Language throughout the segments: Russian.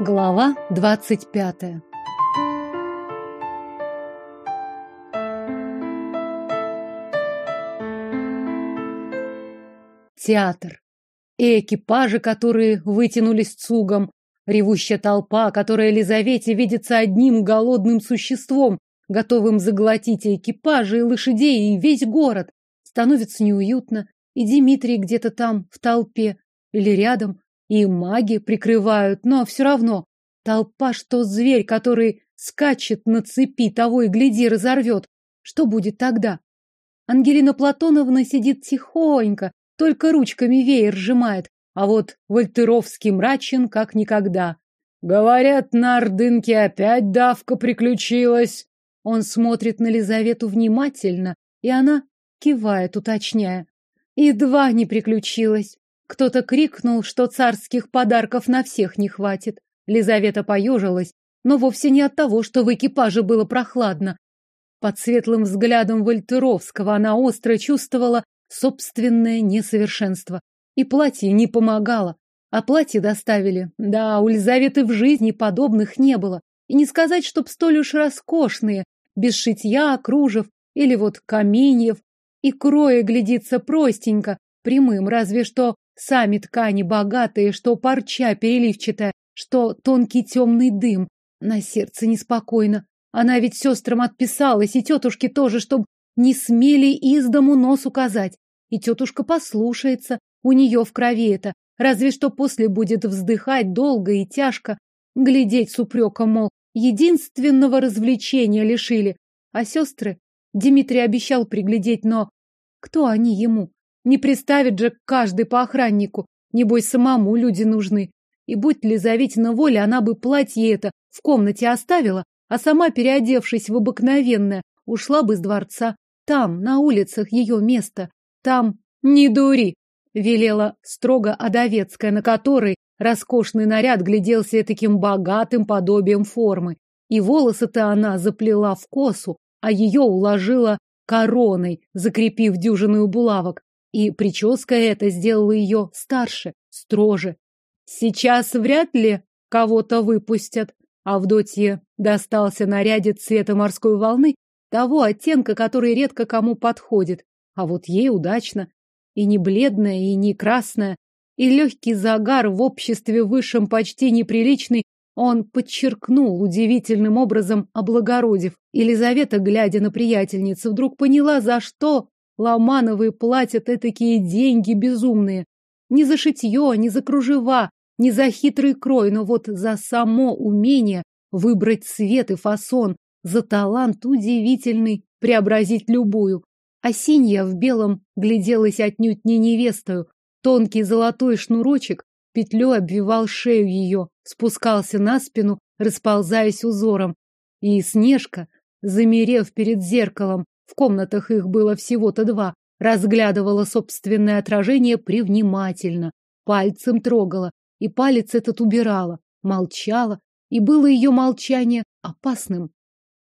Глава двадцать пятая Театр. И экипажи, которые вытянулись цугом, ревущая толпа, которая Елизавете видится одним голодным существом, готовым заглотить экипажи, и лошадей, и весь город. Становится неуютно, и Дмитрий где-то там, в толпе, или рядом, и маги прикрывают, но все равно толпа, что зверь, который скачет на цепи, того и гляди разорвет. Что будет тогда? Ангелина Платоновна сидит тихонько, только ручками веер сжимает, а вот Вольтеровский мрачен, как никогда. Говорят, на Ордынке опять давка приключилась. Он смотрит на Лизавету внимательно, и она кивает, уточняя. Едва не приключилась. Кто-то крикнул, что царских подарков на всех не хватит. Лизавета поежилась, но вовсе не от того, что в экипаже было прохладно. Под светлым взглядом Вольтеровского она остро чувствовала собственное несовершенство. И платье не помогало. А платье доставили. Да, у Лизаветы в жизни подобных не было. И не сказать, чтоб столь уж роскошные, без шитья, кружев или вот каменьев. И кроя глядится простенько, прямым, разве что Сами ткани богатые, что парча переливчатая, что тонкий темный дым. На сердце неспокойно. Она ведь сестрам отписалась, и тетушке тоже, чтоб не смели из дому нос указать. И тетушка послушается, у нее в крови это. Разве что после будет вздыхать долго и тяжко, глядеть с упреком, мол, единственного развлечения лишили. А сестры? Дмитрий обещал приглядеть, но кто они ему? Не приставит же каждый по охраннику. Небось, самому люди нужны. И будь Лизаветина воля, она бы платье это в комнате оставила, а сама, переодевшись в обыкновенное, ушла бы с дворца. Там, на улицах, ее место. Там... Не дури! Велела строго Адовецкая, на которой роскошный наряд гляделся таким богатым подобием формы. И волосы-то она заплела в косу, а ее уложила короной, закрепив дюжину булавок. И прическа эта сделала ее старше, строже. Сейчас вряд ли кого-то выпустят. Авдотье достался нарядец цвета морской волны, того оттенка, который редко кому подходит. А вот ей удачно. И не бледная, и не красная. И легкий загар в обществе высшем почти неприличный он подчеркнул удивительным образом, облагородив. Елизавета, глядя на приятельницу, вдруг поняла, за что Ломановые платят этакие деньги безумные. Не за шитье, не за кружева, не за хитрый крой, но вот за само умение выбрать цвет и фасон, за талант удивительный преобразить любую. А синья в белом гляделась отнюдь не невестою. Тонкий золотой шнурочек петлей обвивал шею ее, спускался на спину, расползаясь узором. И Снежка, замерев перед зеркалом, в комнатах их было всего-то два, разглядывала собственное отражение привнимательно, пальцем трогала, и палец этот убирала, молчала, и было ее молчание опасным.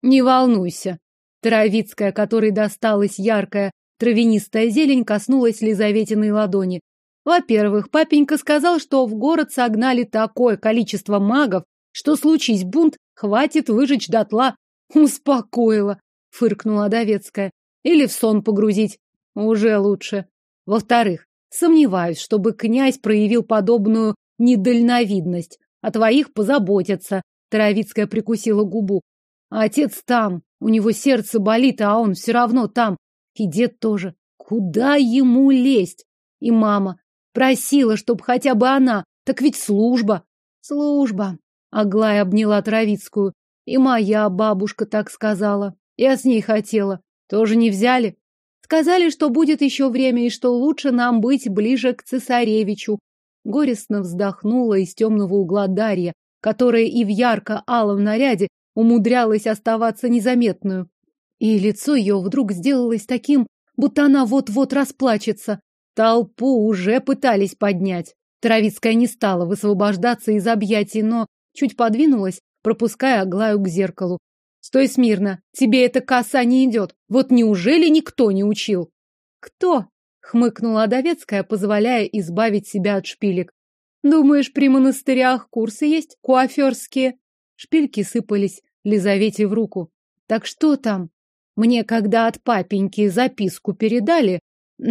Не волнуйся. Травицкая, которой досталась яркая травянистая зелень, коснулась Лизаветиной ладони. Во-первых, папенька сказал, что в город согнали такое количество магов, что случись бунт, хватит выжечь дотла. Успокоила фыркнула Довецкая. Или в сон погрузить. Уже лучше. Во-вторых, сомневаюсь, чтобы князь проявил подобную недальновидность. О твоих позаботятся. Таровицкая прикусила губу. Отец там. У него сердце болит, а он все равно там. И дед тоже. Куда ему лезть? И мама. Просила, чтоб хотя бы она. Так ведь служба. Служба. Аглая обняла Травицкую. И моя бабушка так сказала. Я с ней хотела. Тоже не взяли. Сказали, что будет еще время и что лучше нам быть ближе к цесаревичу. Горестно вздохнула из темного угла Дарья, которая и в ярко-алом наряде умудрялась оставаться незаметную. И лицо ее вдруг сделалось таким, будто она вот-вот расплачется. Толпу уже пытались поднять. Травицкая не стала высвобождаться из объятий, но чуть подвинулась, пропуская Аглаю к зеркалу. Стой смирно, тебе эта коса не идет. Вот неужели никто не учил? Кто? Хмыкнула Адовецкая, позволяя избавить себя от шпилек. Думаешь, при монастырях курсы есть? Куаферские? Шпильки сыпались Лизавете в руку. Так что там? Мне когда от папеньки записку передали...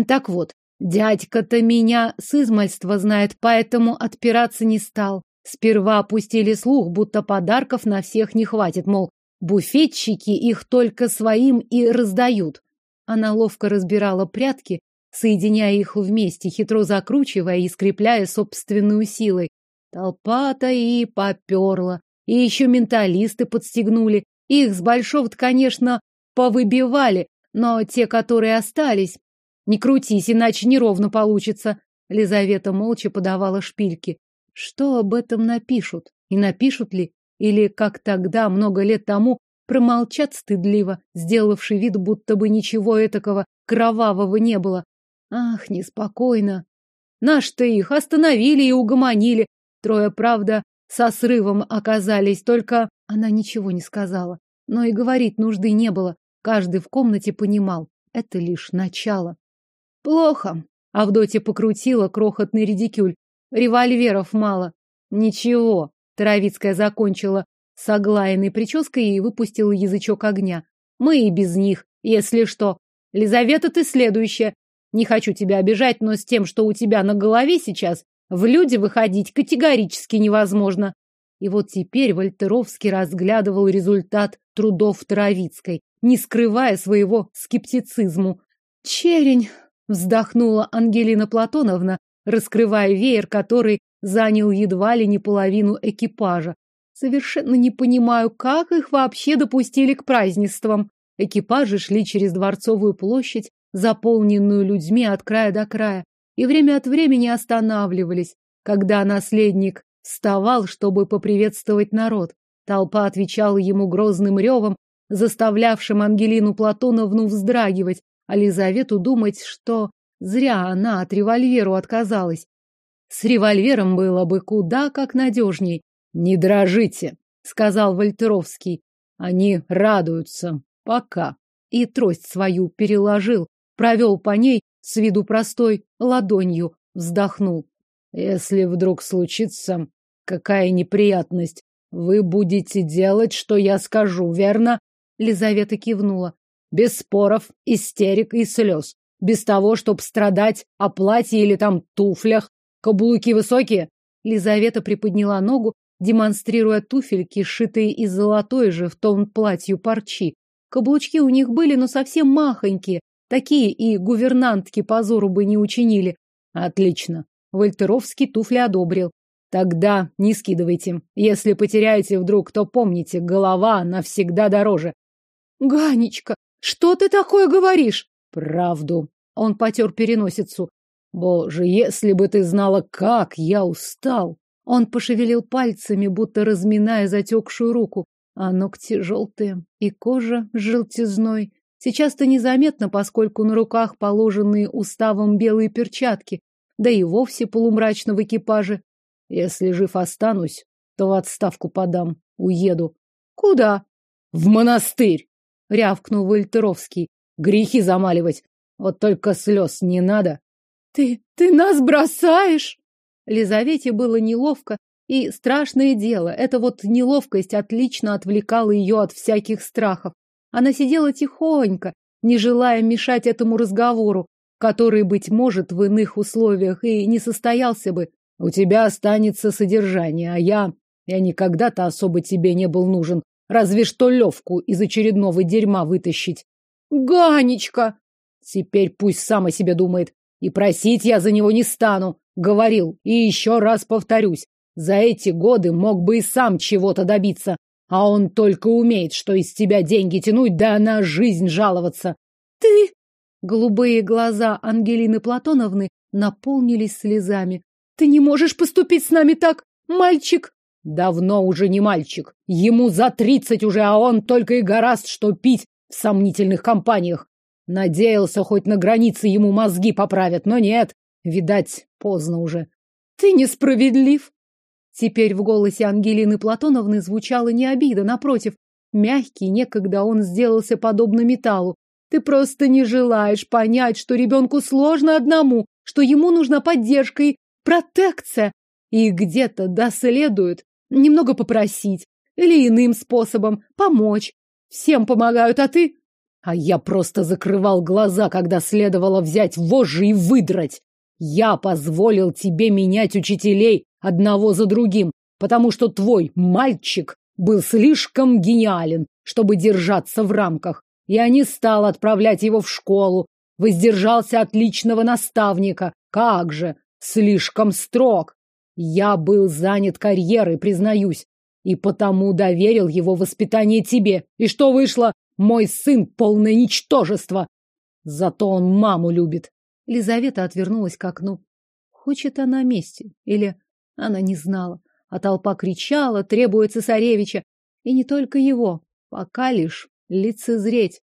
Так вот, дядька-то меня с измальства знает, поэтому отпираться не стал. Сперва опустили слух, будто подарков на всех не хватит, мол, буфетчики их только своим и раздают. Она ловко разбирала прятки, соединяя их вместе, хитро закручивая и скрепляя собственную силой. Толпа-то и поперла, и еще менталисты подстегнули. Их с большого конечно, повыбивали, но те, которые остались... Не крутись, иначе неровно получится. Лизавета молча подавала шпильки. Что об этом напишут? И напишут ли? Или, как тогда, много лет тому, промолчат стыдливо, сделавший вид, будто бы ничего этакого кровавого не было. Ах, неспокойно. Наш-то их остановили и угомонили. Трое, правда, со срывом оказались, только она ничего не сказала. Но и говорить нужды не было. Каждый в комнате понимал, это лишь начало. Плохо. Авдотья покрутила крохотный редикюль. Револьверов мало. Ничего. Таровицкая закончила с оглаянной прической и выпустила язычок огня. Мы и без них, если что. Лизавета, ты следующая. Не хочу тебя обижать, но с тем, что у тебя на голове сейчас, в люди выходить категорически невозможно. И вот теперь Вольтеровский разглядывал результат трудов Таровицкой, не скрывая своего скептицизму. «Черень!» — вздохнула Ангелина Платоновна, раскрывая веер, который занял едва ли не половину экипажа. Совершенно не понимаю, как их вообще допустили к празднествам. Экипажи шли через Дворцовую площадь, заполненную людьми от края до края и время от времени останавливались, когда наследник вставал, чтобы поприветствовать народ. Толпа отвечала ему грозным ревом, заставлявшим Ангелину Платоновну вздрагивать, а Лизавету думать, что зря она от револьверу отказалась. С револьвером было бы куда как надежней. «Не дрожите», — сказал Вольтеровский. «Они радуются. Пока». И трость свою переложил, провел по ней, с виду простой, ладонью вздохнул. Если вдруг случится какая неприятность, вы будете делать, что я скажу, верно? Лизавета кивнула. Без споров, истерик и слез. Без того, чтоб страдать о платье или там туфлях. Каблуки высокие? Лизавета приподняла ногу, демонстрируя туфельки, сшитые из золотой же в тон платью парчи. Каблучки у них были, но совсем махонькие, Такие и гувернантки позору бы не учинили. Отлично. Вольтеровский туфли одобрил. Тогда не скидывайте. Если потеряете вдруг, то помните, голова навсегда дороже. Ганечка, что ты такое говоришь? Правду. Он потер переносицу. Боже, если бы ты знала, как я устал. Он пошевелил пальцами, будто разминая затекшую руку. А ногти желтые, и кожа желтизной. Сейчас-то незаметно, поскольку на руках положенные уставом белые перчатки, да и вовсе полумрачно в экипаже. Если жив останусь, то в отставку подам, уеду. Куда? В монастырь, рявкнул Вольтеровский. Грехи замаливать. Вот только слез не надо. Ты, ты нас бросаешь? Лизавете было неловко, и страшное дело, эта вот неловкость отлично отвлекала ее от всяких страхов. Она сидела тихонько, не желая мешать этому разговору, который, быть может, в иных условиях и не состоялся бы. У тебя останется содержание, а я... Я никогда-то особо тебе не был нужен. Разве что Левку из очередного дерьма вытащить. Ганечка! Теперь пусть сам о себе думает. И просить я за него не стану. Говорил. И еще раз повторюсь. За эти годы мог бы и сам чего-то добиться. А он только умеет, что из тебя деньги тянуть, да на жизнь жаловаться. Ты... Голубые глаза Ангелины Платоновны наполнились слезами. Ты не можешь поступить с нами так, мальчик. Давно уже не мальчик. Ему за тридцать уже, а он только и гораст, что пить в сомнительных компаниях. Надеялся, хоть на границе ему мозги поправят, но нет. Видать, поздно уже. Ты несправедлив. Теперь в голосе Ангелины Платоновны звучала не обида, напротив, мягкий, некогда он сделался подобно металлу. Ты просто не желаешь понять, что ребенку сложно одному, что ему нужна поддержка и протекция. И где-то да следует немного попросить или иным способом помочь. Всем помогают, а ты? А я просто закрывал глаза, когда следовало взять вожжи и выдрать. Я позволил тебе менять учителей одного за другим, потому что твой мальчик был слишком гениален, чтобы держаться в рамках. Я не стал отправлять его в школу, воздержался от личного наставника. Как же, слишком строг. Я был занят карьерой, признаюсь, и потому доверил его воспитание тебе. И что вышло? Мой сын полное ничтожество. Зато он маму любит. Лизавета отвернулась к окну. Хочет она мести? Или она не знала? А толпа кричала, требуя цесаревича. И не только его. Пока лишь лицезреть.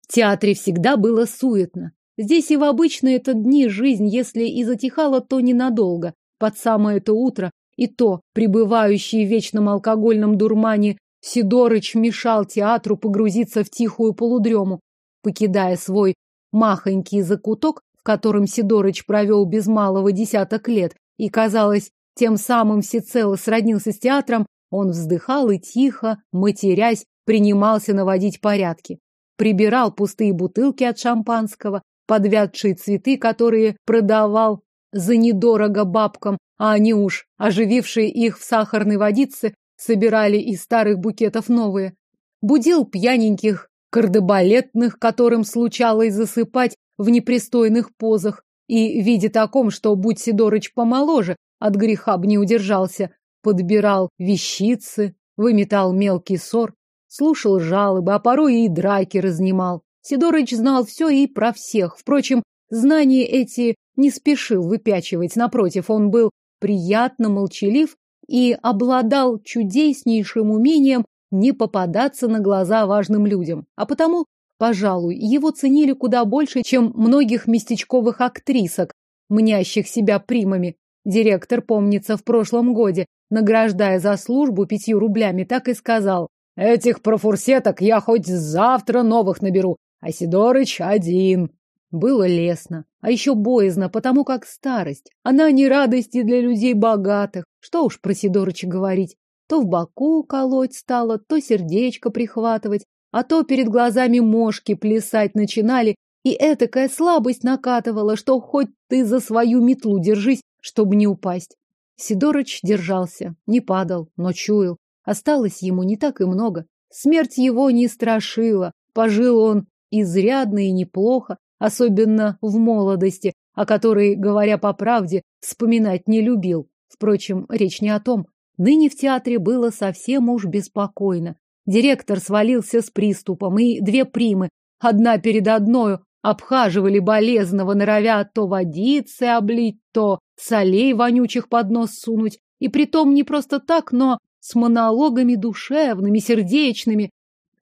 В театре всегда было суетно. Здесь и в обычные это дни жизнь, если и затихала, то ненадолго. Под самое это утро и то, пребывающий в вечном алкогольном дурмане, Сидорыч мешал театру погрузиться в тихую полудрему, покидая свой махонький закуток, в котором Сидорыч провел без малого десяток лет, и, казалось, тем самым всецело сроднился с театром, он вздыхал и тихо, матерясь, принимался наводить порядки. Прибирал пустые бутылки от шампанского, подвядшие цветы, которые продавал за недорого бабкам, а они уж, оживившие их в сахарной водице, собирали из старых букетов новые. Будил пьяненьких кардебалетных, которым случалось засыпать в непристойных позах, и, видя таком, что, будь Сидорыч помоложе, от греха б не удержался, подбирал вещицы, выметал мелкий ссор, слушал жалобы, а порой и драки разнимал. Сидорыч знал все и про всех. Впрочем, знания эти не спешил выпячивать. Напротив, он был приятно молчалив и обладал чудеснейшим умением не попадаться на глаза важным людям. А потому, пожалуй, его ценили куда больше, чем многих местечковых актрисок, мнящих себя примами. Директор, помнится, в прошлом годе, награждая за службу пятью рублями, так и сказал. «Этих профурсеток я хоть завтра новых наберу, а Сидорыч один». Было лестно, а еще боязно, потому как старость. Она не радости для людей богатых. Что уж про Сидорыча говорить. То в боку колоть стало, то сердечко прихватывать, а то перед глазами мошки плясать начинали, и этакая слабость накатывала, что хоть ты за свою метлу держись, чтобы не упасть. Сидорыч держался, не падал, но чуял. Осталось ему не так и много. Смерть его не страшила. Пожил он изрядно и неплохо, особенно в молодости, о которой, говоря по правде, вспоминать не любил. Впрочем, речь не о том. Ныне в театре было совсем уж беспокойно. Директор свалился с приступом, и две примы, одна перед одною, обхаживали болезного, норовя то водицы облить, то солей вонючих под нос сунуть. И притом не просто так, но с монологами душевными, сердечными,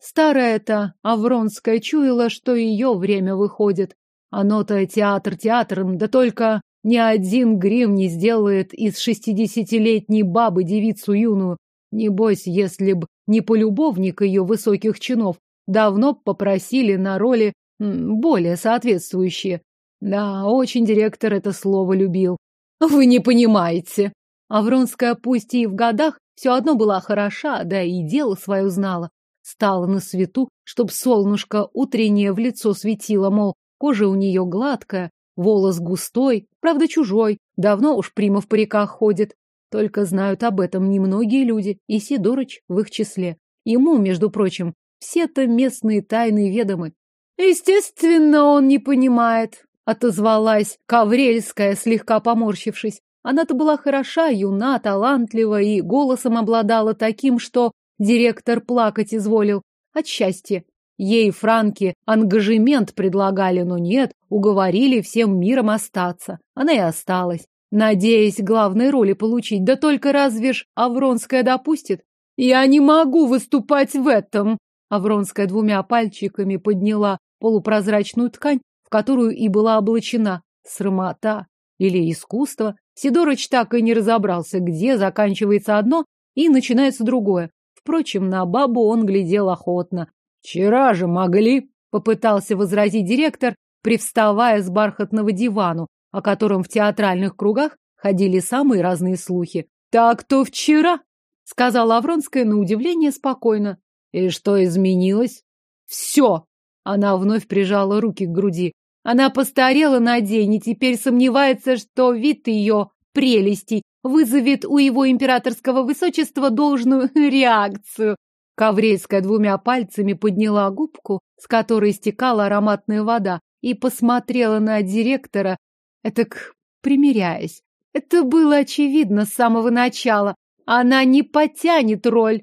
Старая-то Авронская чуяла, что ее время выходит. Оно-то театр театром, да только ни один грим не сделает из шестидесятилетней бабы девицу юную. Небось, если б не полюбовник ее высоких чинов, давно попросили на роли более соответствующие. Да, очень директор это слово любил. Вы не понимаете. Авронская, пусть и в годах, все одно была хороша, да и дело свое знала стала на свету, чтоб солнышко утреннее в лицо светило, мол, кожа у нее гладкая, волос густой, правда чужой, давно уж прима в париках ходит. Только знают об этом немногие люди, и Сидорыч в их числе. Ему, между прочим, все-то местные тайны ведомы. Естественно, он не понимает, отозвалась Каврельская, слегка поморщившись. Она-то была хороша, юна, талантлива и голосом обладала таким, что Директор плакать изволил от счастья. Ей франки ангажемент предлагали, но нет, уговорили всем миром остаться. Она и осталась, надеясь главной роли получить. Да только разве ж Авронская допустит? Я не могу выступать в этом. Авронская двумя пальчиками подняла полупрозрачную ткань, в которую и была облачена. Срамота или искусство. Сидорыч так и не разобрался, где заканчивается одно и начинается другое. Впрочем, на бабу он глядел охотно. «Вчера же могли!» — попытался возразить директор, привставая с бархатного дивану, о котором в театральных кругах ходили самые разные слухи. Так то вчера, сказала Авронская на удивление спокойно. И что изменилось? Все. Она вновь прижала руки к груди. Она постарела на день и теперь сомневается, что вид ее прелестей вызовет у его императорского высочества должную реакцию. Коврейская двумя пальцами подняла губку, с которой стекала ароматная вода, и посмотрела на директора, этак примиряясь. Это было очевидно с самого начала. Она не потянет роль.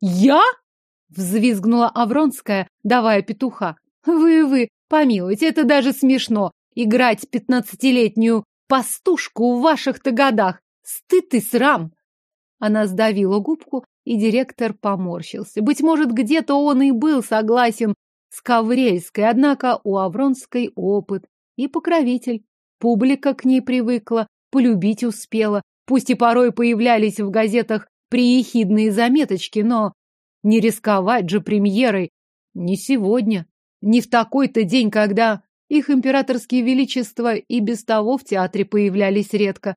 «Я?» — взвизгнула Авронская, давая петуха. «Вы-вы, помилуйте, это даже смешно. Играть пятнадцатилетнюю пастушку в ваших-то годах. Стыд и срам!» Она сдавила губку, и директор поморщился. Быть может, где-то он и был согласен с Коврельской, однако у Авронской опыт и покровитель. Публика к ней привыкла, полюбить успела. Пусть и порой появлялись в газетах приехидные заметочки, но не рисковать же премьерой не сегодня, не в такой-то день, когда их императорские величества и без того в театре появлялись редко.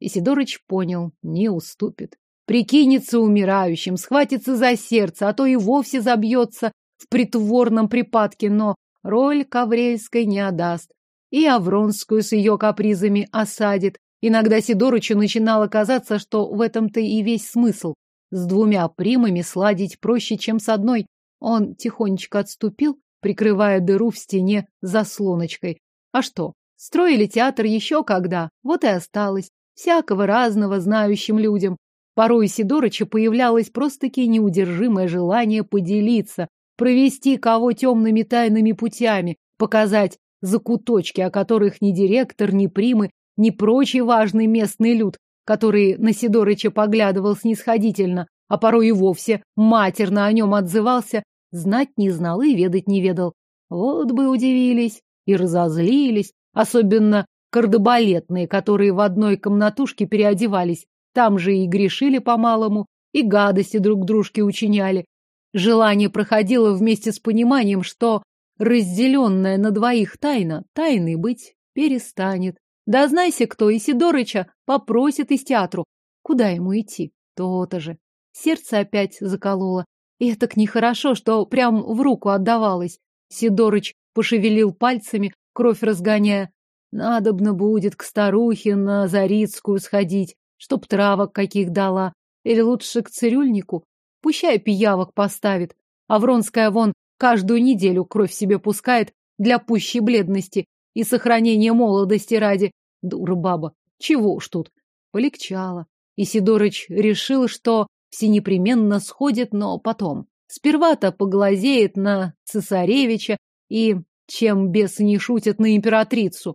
Исидорыч понял, не уступит. Прикинется умирающим, схватится за сердце, а то и вовсе забьется в притворном припадке, но роль Коврельской не отдаст. И Авронскую с ее капризами осадит. Иногда Сидорычу начинало казаться, что в этом-то и весь смысл. С двумя примами сладить проще, чем с одной. Он тихонечко отступил, прикрывая дыру в стене заслоночкой. А что, строили театр еще когда, вот и осталось. Всякого разного знающим людям. Порой Сидорыча появлялось просто-таки неудержимое желание поделиться, провести кого темными тайными путями, показать закуточки, о которых ни директор, ни примы, ни прочий важный местный люд, который на Сидорыча поглядывал снисходительно, а порой и вовсе матерно о нем отзывался, знать не знал и ведать не ведал. Вот бы удивились и разозлились, особенно кардебалетные, которые в одной комнатушке переодевались, там же и грешили по-малому, и гадости друг дружке учиняли. Желание проходило вместе с пониманием, что разделенная на двоих тайна тайной быть перестанет. Да знайся кто, Исидорыча попросит из театру. Куда ему идти? То-то же. Сердце опять закололо. И так нехорошо, что прям в руку отдавалось. Сидорыч пошевелил пальцами, кровь разгоняя. Надобно будет к старухе на Зарицкую сходить, чтоб травок каких дала. Или лучше к цирюльнику. Пущай пиявок поставит. А Вронская вон каждую неделю кровь себе пускает для пущей бледности и сохранения молодости ради. Дура баба. Чего уж тут. Полегчало. И Сидорыч решил, что все непременно сходит, но потом. Сперва-то поглазеет на цесаревича и, чем бес не шутит, на императрицу.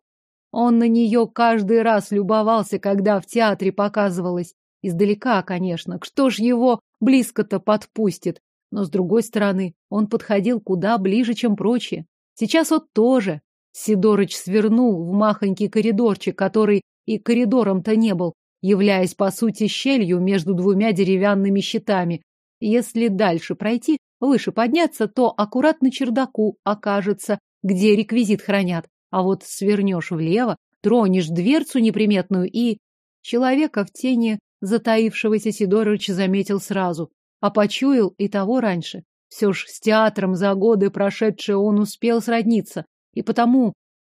Он на нее каждый раз любовался, когда в театре показывалась. Издалека, конечно. Что ж его близко-то подпустит? Но, с другой стороны, он подходил куда ближе, чем прочие. Сейчас вот тоже. Сидорыч свернул в махонький коридорчик, который и коридором-то не был, являясь, по сути, щелью между двумя деревянными щитами. Если дальше пройти, выше подняться, то аккуратно чердаку окажется, где реквизит хранят. А вот свернешь влево, тронешь дверцу неприметную и... Человека в тени затаившегося Сидорыч заметил сразу, а почуял и того раньше. Все ж с театром за годы прошедшие он успел сродниться, и потому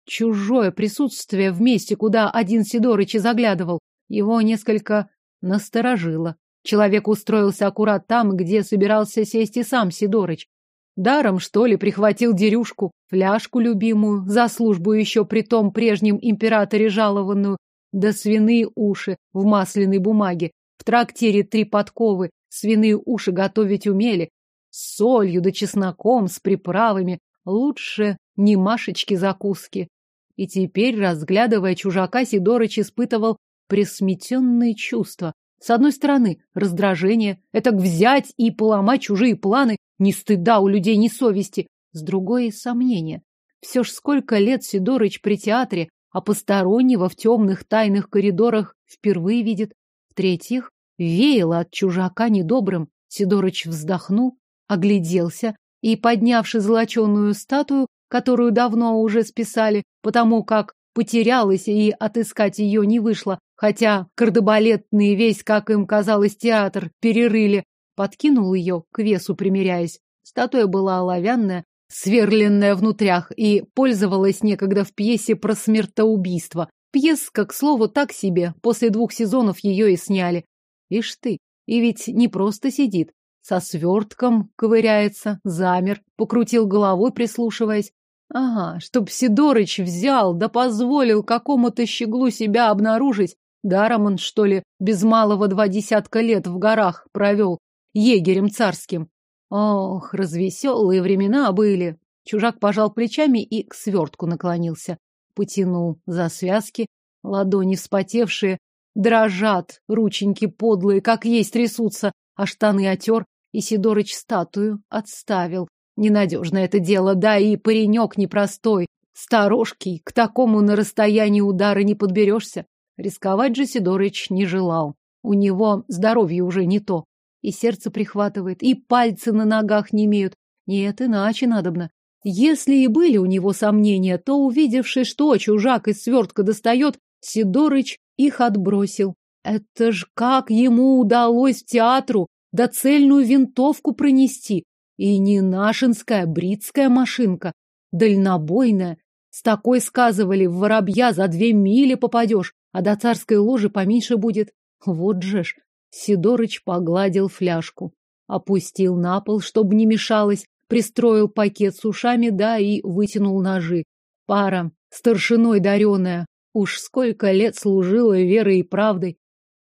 чужое присутствие в месте, куда один Сидорыч и заглядывал, его несколько насторожило. Человек устроился аккурат там, где собирался сесть и сам Сидорыч. Даром, что ли, прихватил дерюшку, фляжку любимую, за службу еще при том прежнем императоре жалованную, да свиные уши в масляной бумаге. В трактире три подковы свиные уши готовить умели, с солью да чесноком, с приправами, лучше не Машечки закуски. И теперь, разглядывая чужака, Сидорыч испытывал пресметенные чувства. С одной стороны, раздражение, это взять и поломать чужие планы, ни стыда у людей, ни совести. С другой — сомнение. Все ж сколько лет Сидорыч при театре, а постороннего в темных тайных коридорах впервые видит. В-третьих, веяло от чужака недобрым. Сидорыч вздохнул, огляделся и, поднявши золоченую статую, которую давно уже списали, потому как потерялась и отыскать ее не вышло, хотя кардебалетный весь, как им казалось, театр перерыли, подкинул ее, к весу примеряясь. Статуя была оловянная, сверленная внутрях, и пользовалась некогда в пьесе про смертоубийство. Пьеска, к слову, так себе, после двух сезонов ее и сняли. Ишь ты, и ведь не просто сидит, со свертком ковыряется, замер, покрутил головой, прислушиваясь. Ага, чтоб Сидорыч взял, да позволил какому-то щеглу себя обнаружить. Даром он, что ли, без малого два десятка лет в горах провел, егерем царским. Ох, развеселые времена были. Чужак пожал плечами и к свертку наклонился. Потянул за связки, ладони вспотевшие, дрожат, рученьки подлые, как есть трясутся, а штаны отер, и Сидорыч статую отставил. Ненадежно это дело, да и паренек непростой, старошкий, к такому на расстоянии удара не подберешься. Рисковать же Сидорыч не желал. У него здоровье уже не то и сердце прихватывает, и пальцы на ногах не имеют. Нет, иначе надобно. Если и были у него сомнения, то, увидевший, что чужак из свертка достает, Сидорыч их отбросил. Это ж как ему удалось в театру да цельную винтовку пронести. И не нашинская, бритская машинка, дальнобойная. С такой, сказывали, в воробья за две мили попадешь, а до царской ложи поменьше будет. Вот же ж, Сидорыч погладил фляжку, опустил на пол, чтобы не мешалось, пристроил пакет с ушами, да и вытянул ножи. Пара, старшиной дареная, уж сколько лет служила верой и правдой.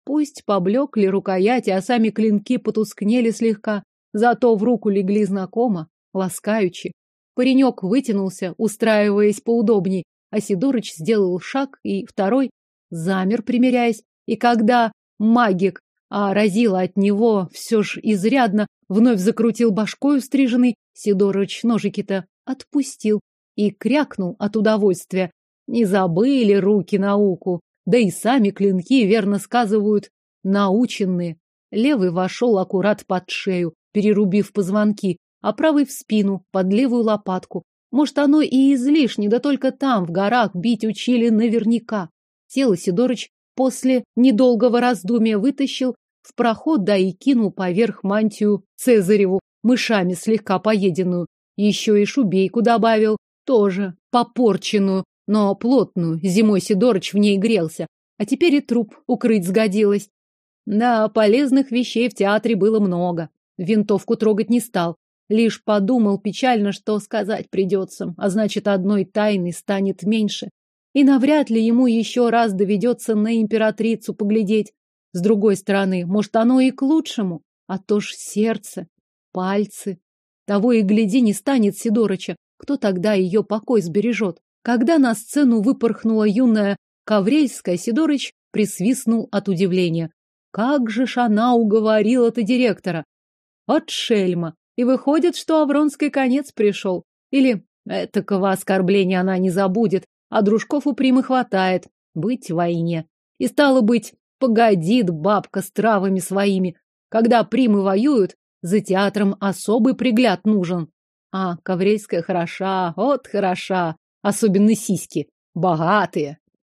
Пусть поблекли рукояти, а сами клинки потускнели слегка, зато в руку легли знакомо, ласкаючи. Паренек вытянулся, устраиваясь поудобней, а Сидорыч сделал шаг и второй замер, примеряясь, и когда магик а разило от него все ж изрядно, вновь закрутил башкой стриженный, Сидорыч ножики-то отпустил и крякнул от удовольствия. Не забыли руки науку, да и сами клинки верно сказывают, наученные. Левый вошел аккурат под шею, перерубив позвонки, а правый в спину, под левую лопатку. Может, оно и излишне, да только там, в горах, бить учили наверняка. Сел Сидорыч после недолгого раздумия вытащил в проход, да и кинул поверх мантию Цезареву, мышами слегка поеденную. Еще и шубейку добавил, тоже попорченную, но плотную. Зимой Сидорыч в ней грелся. А теперь и труп укрыть сгодилось. Да, полезных вещей в театре было много. Винтовку трогать не стал. Лишь подумал печально, что сказать придется, а значит, одной тайны станет меньше. И навряд ли ему еще раз доведется на императрицу поглядеть. С другой стороны, может, оно и к лучшему, а то ж сердце, пальцы. Того и гляди, не станет Сидорыча. Кто тогда ее покой сбережет? Когда на сцену выпорхнула юная Коврельская, Сидорыч присвистнул от удивления. Как же ж она уговорила-то директора? От шельма. И выходит, что Авронский конец пришел. Или этакого оскорбления она не забудет, а дружков Примы хватает. Быть в войне. И стало быть, Погодит бабка с травами своими. Когда примы воюют, за театром особый пригляд нужен. А Коврельская хороша, вот хороша. Особенно сиськи. Богатые.